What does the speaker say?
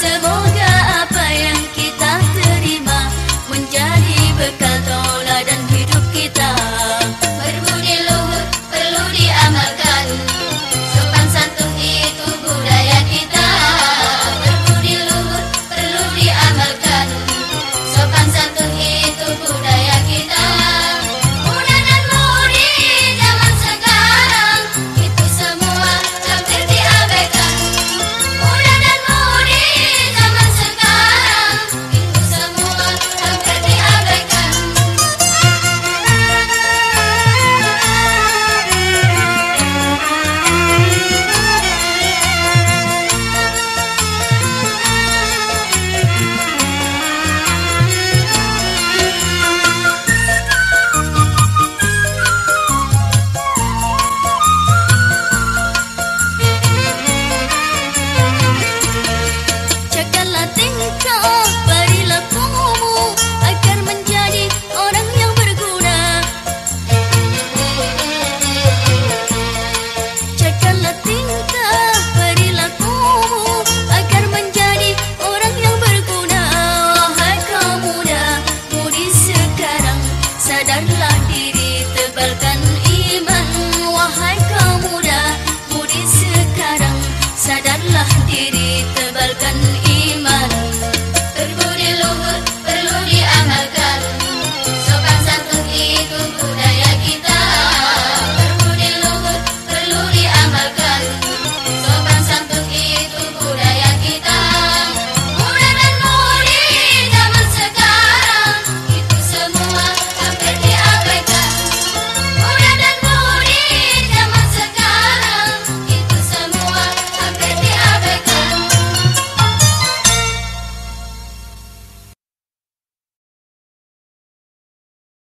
se voy.